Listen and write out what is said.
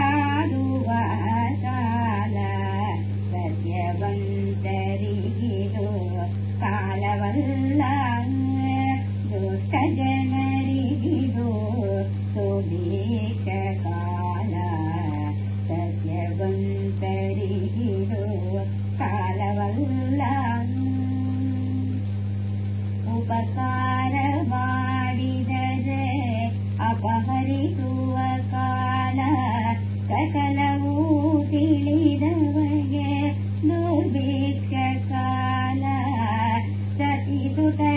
God to